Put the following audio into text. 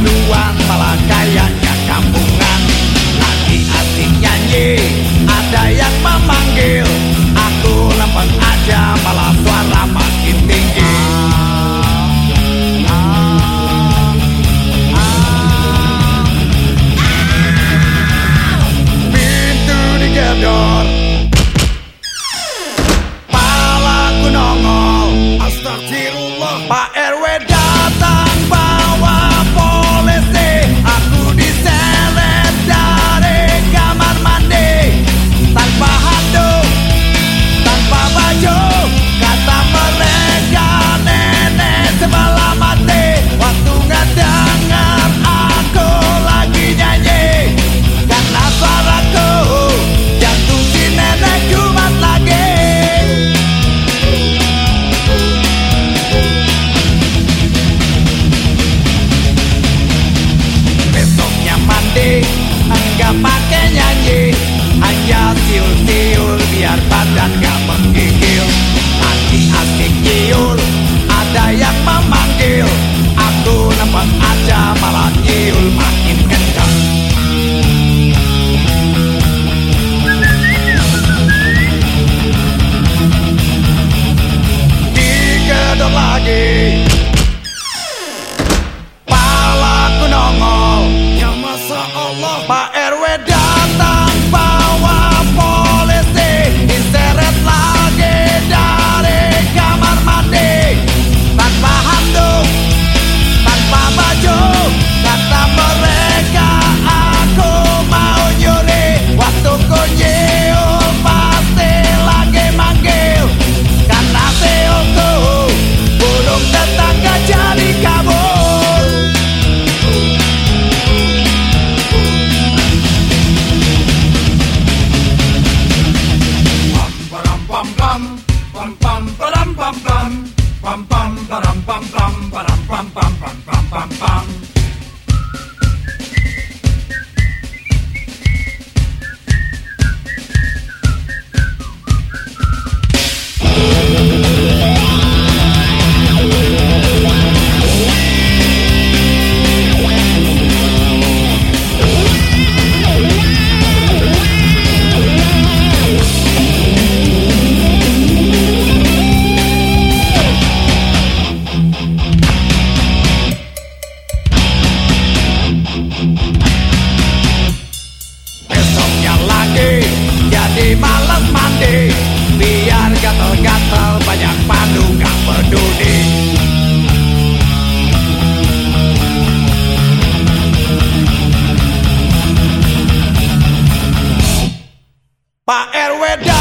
I know manual anni, agli atti ultimi. pam, pam. Pak RW